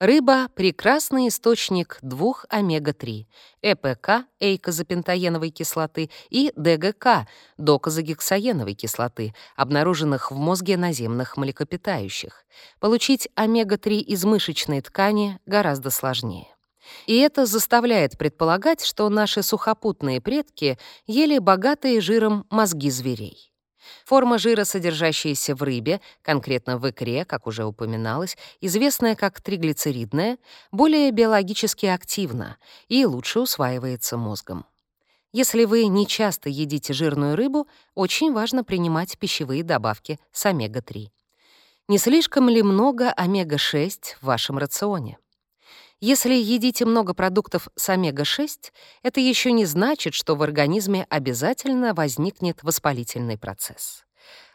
Рыба — прекрасный источник двух омега-3 — ЭПК, эйкозапентаеновой кислоты, и ДГК, докозагексаеновой кислоты, обнаруженных в мозге наземных млекопитающих. Получить омега-3 из мышечной ткани гораздо сложнее. И это заставляет предполагать, что наши сухопутные предки ели богатые жиром мозги зверей. Форма жира, содержащаяся в рыбе, конкретно в икре, как уже упоминалось, известная как триглицеридная, более биологически активна и лучше усваивается мозгом. Если вы не часто едите жирную рыбу, очень важно принимать пищевые добавки с омега-3. Не слишком ли много омега-6 в вашем рационе? Если едите много продуктов с омега-6, это еще не значит, что в организме обязательно возникнет воспалительный процесс.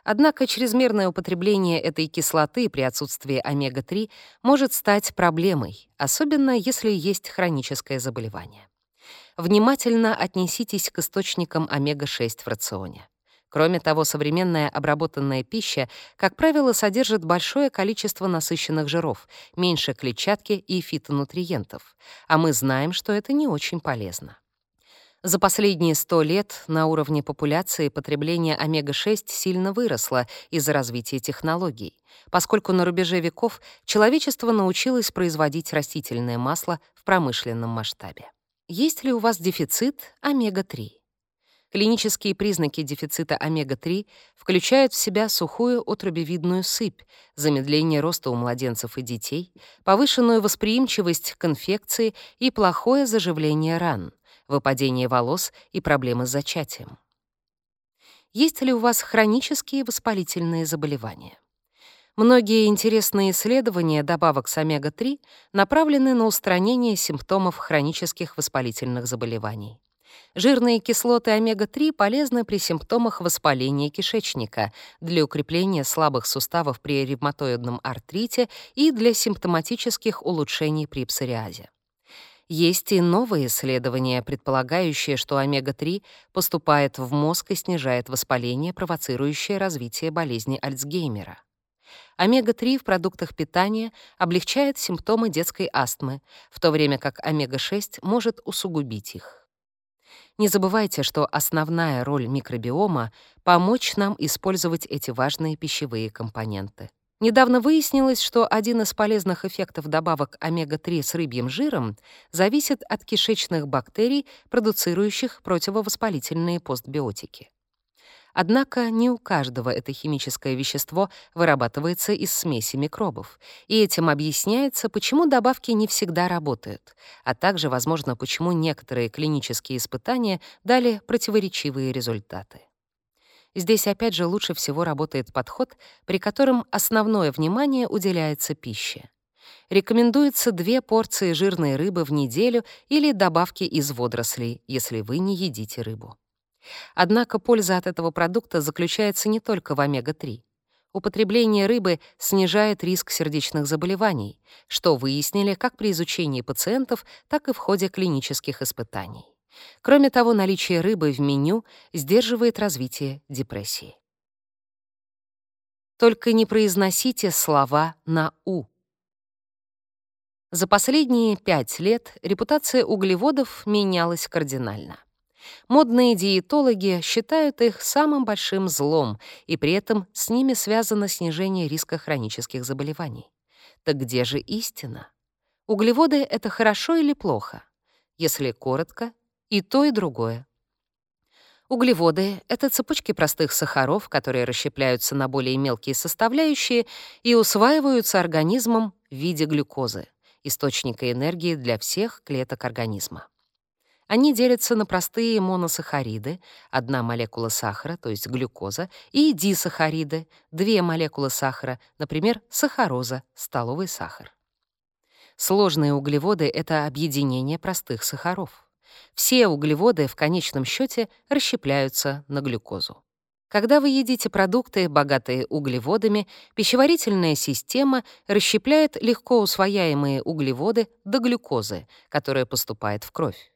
Однако чрезмерное употребление этой кислоты при отсутствии омега-3 может стать проблемой, особенно если есть хроническое заболевание. Внимательно отнеситесь к источникам омега-6 в рационе. Кроме того, современная обработанная пища, как правило, содержит большое количество насыщенных жиров, меньше клетчатки и фитонутриентов, а мы знаем, что это не очень полезно. За последние 100 лет на уровне популяции потребление омега-6 сильно выросло из-за развития технологий, поскольку на рубеже веков человечество научилось производить растительное масло в промышленном масштабе. Есть ли у вас дефицит омега-3? Клинические признаки дефицита омега-3 включают в себя сухую отрубевидную сыпь, замедление роста у младенцев и детей, повышенную восприимчивость к инфекции и плохое заживление ран, выпадение волос и проблемы с зачатием. Есть ли у вас хронические воспалительные заболевания? Многие интересные исследования добавок с омега-3 направлены на устранение симптомов хронических воспалительных заболеваний. Жирные кислоты омега-3 полезны при симптомах воспаления кишечника, для укрепления слабых суставов при ревматоидном артрите и для симптоматических улучшений при псориазе. Есть и новые исследования, предполагающие, что омега-3 поступает в мозг и снижает воспаление, провоцирующее развитие болезни Альцгеймера. Омега-3 в продуктах питания облегчает симптомы детской астмы, в то время как омега-6 может усугубить их. Не забывайте, что основная роль микробиома — помочь нам использовать эти важные пищевые компоненты. Недавно выяснилось, что один из полезных эффектов добавок омега-3 с рыбьим жиром зависит от кишечных бактерий, продуцирующих противовоспалительные постбиотики. Однако не у каждого это химическое вещество вырабатывается из смеси микробов, и этим объясняется, почему добавки не всегда работают, а также, возможно, почему некоторые клинические испытания дали противоречивые результаты. Здесь опять же лучше всего работает подход, при котором основное внимание уделяется пище. Рекомендуется две порции жирной рыбы в неделю или добавки из водорослей, если вы не едите рыбу. Однако польза от этого продукта заключается не только в омега-3. Употребление рыбы снижает риск сердечных заболеваний, что выяснили как при изучении пациентов, так и в ходе клинических испытаний. Кроме того, наличие рыбы в меню сдерживает развитие депрессии. Только не произносите слова на «у». За последние пять лет репутация углеводов менялась кардинально. Модные диетологи считают их самым большим злом, и при этом с ними связано снижение риска хронических заболеваний. Так где же истина? Углеводы — это хорошо или плохо? Если коротко, и то, и другое. Углеводы — это цепочки простых сахаров, которые расщепляются на более мелкие составляющие и усваиваются организмом в виде глюкозы источника энергии для всех клеток организма. Они делятся на простые моносахариды, одна молекула сахара, то есть глюкоза, и дисахариды, две молекулы сахара, например, сахароза, столовый сахар. Сложные углеводы — это объединение простых сахаров. Все углеводы в конечном счете расщепляются на глюкозу. Когда вы едите продукты, богатые углеводами, пищеварительная система расщепляет легко усвояемые углеводы до глюкозы, которая поступает в кровь.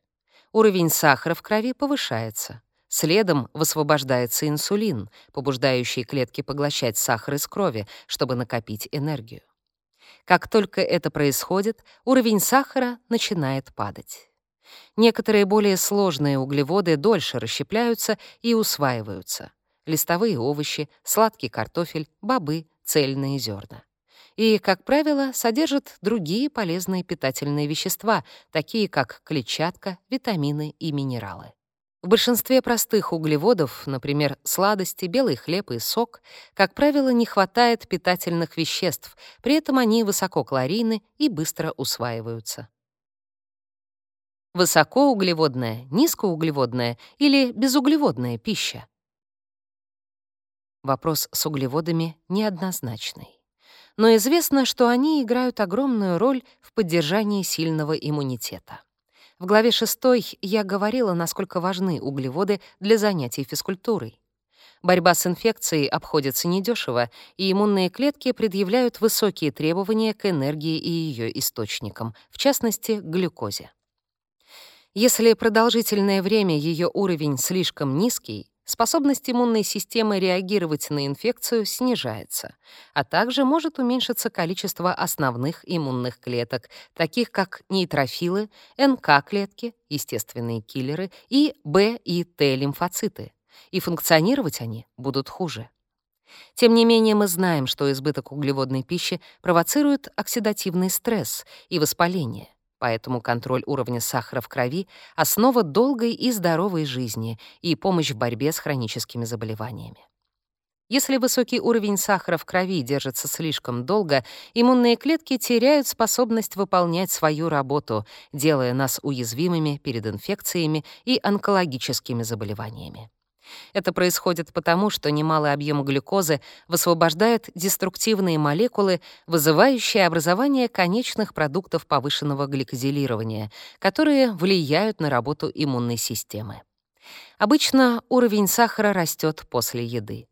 Уровень сахара в крови повышается. Следом высвобождается инсулин, побуждающий клетки поглощать сахар из крови, чтобы накопить энергию. Как только это происходит, уровень сахара начинает падать. Некоторые более сложные углеводы дольше расщепляются и усваиваются листовые овощи, сладкий картофель, бобы, цельные зерна. И, как правило, содержат другие полезные питательные вещества, такие как клетчатка, витамины и минералы. В большинстве простых углеводов, например, сладости, белый хлеб и сок, как правило, не хватает питательных веществ, при этом они высококалорийны и быстро усваиваются. Высокоуглеводная, низкоуглеводная или безуглеводная пища. Вопрос с углеводами неоднозначный. Но известно, что они играют огромную роль в поддержании сильного иммунитета. В главе 6 я говорила, насколько важны углеводы для занятий физкультурой. Борьба с инфекцией обходится недешево, и иммунные клетки предъявляют высокие требования к энергии и ее источникам, в частности, глюкозе. Если продолжительное время ее уровень слишком низкий, Способность иммунной системы реагировать на инфекцию снижается, а также может уменьшиться количество основных иммунных клеток, таких как нейтрофилы, НК-клетки, естественные киллеры, и Б и Т-лимфоциты. И функционировать они будут хуже. Тем не менее, мы знаем, что избыток углеводной пищи провоцирует оксидативный стресс и воспаление. Поэтому контроль уровня сахара в крови — основа долгой и здоровой жизни и помощь в борьбе с хроническими заболеваниями. Если высокий уровень сахара в крови держится слишком долго, иммунные клетки теряют способность выполнять свою работу, делая нас уязвимыми перед инфекциями и онкологическими заболеваниями. Это происходит потому, что немалый объем глюкозы высвобождает деструктивные молекулы, вызывающие образование конечных продуктов повышенного гликозилирования, которые влияют на работу иммунной системы. Обычно уровень сахара растет после еды.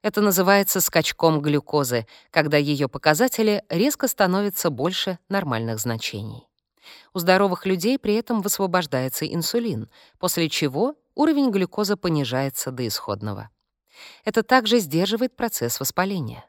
Это называется скачком глюкозы, когда ее показатели резко становятся больше нормальных значений. У здоровых людей при этом высвобождается инсулин, после чего уровень глюкозы понижается до исходного. Это также сдерживает процесс воспаления.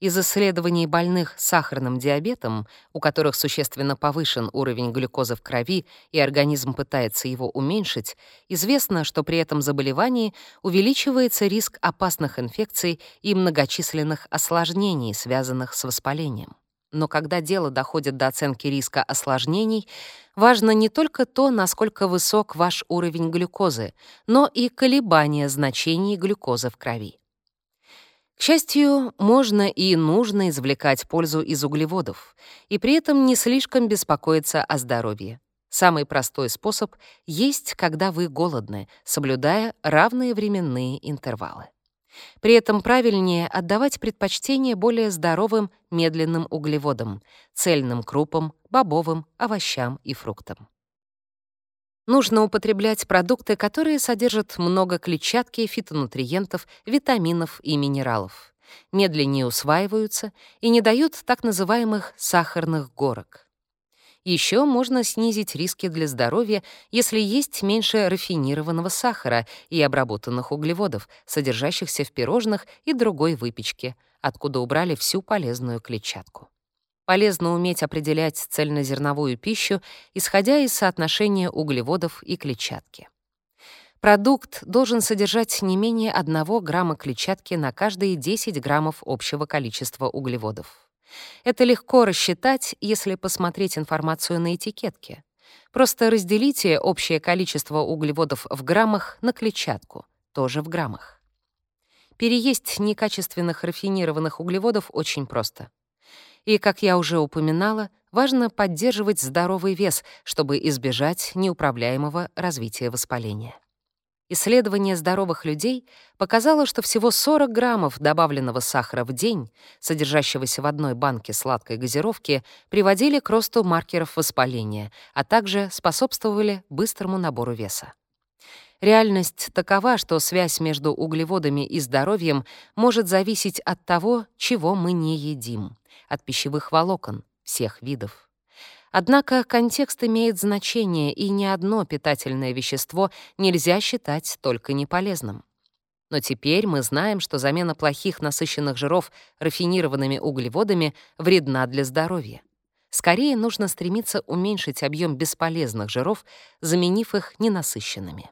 Из исследований больных сахарным диабетом, у которых существенно повышен уровень глюкозы в крови и организм пытается его уменьшить, известно, что при этом заболевании увеличивается риск опасных инфекций и многочисленных осложнений, связанных с воспалением. Но когда дело доходит до оценки риска осложнений, важно не только то, насколько высок ваш уровень глюкозы, но и колебания значений глюкозы в крови. К счастью, можно и нужно извлекать пользу из углеводов, и при этом не слишком беспокоиться о здоровье. Самый простой способ — есть, когда вы голодны, соблюдая равные временные интервалы. При этом правильнее отдавать предпочтение более здоровым медленным углеводам, цельным крупам, бобовым, овощам и фруктам. Нужно употреблять продукты, которые содержат много клетчатки, фитонутриентов, витаминов и минералов, медленнее усваиваются и не дают так называемых сахарных горок. Еще можно снизить риски для здоровья, если есть меньше рафинированного сахара и обработанных углеводов, содержащихся в пирожных и другой выпечке, откуда убрали всю полезную клетчатку. Полезно уметь определять цельнозерновую пищу, исходя из соотношения углеводов и клетчатки. Продукт должен содержать не менее 1 грамма клетчатки на каждые 10 граммов общего количества углеводов. Это легко рассчитать, если посмотреть информацию на этикетке. Просто разделите общее количество углеводов в граммах на клетчатку, тоже в граммах. Переесть некачественных рафинированных углеводов очень просто. И, как я уже упоминала, важно поддерживать здоровый вес, чтобы избежать неуправляемого развития воспаления. Исследование здоровых людей показало, что всего 40 граммов добавленного сахара в день, содержащегося в одной банке сладкой газировки, приводили к росту маркеров воспаления, а также способствовали быстрому набору веса. Реальность такова, что связь между углеводами и здоровьем может зависеть от того, чего мы не едим, от пищевых волокон всех видов. Однако контекст имеет значение, и ни одно питательное вещество нельзя считать только неполезным. Но теперь мы знаем, что замена плохих насыщенных жиров рафинированными углеводами вредна для здоровья. Скорее нужно стремиться уменьшить объем бесполезных жиров, заменив их ненасыщенными.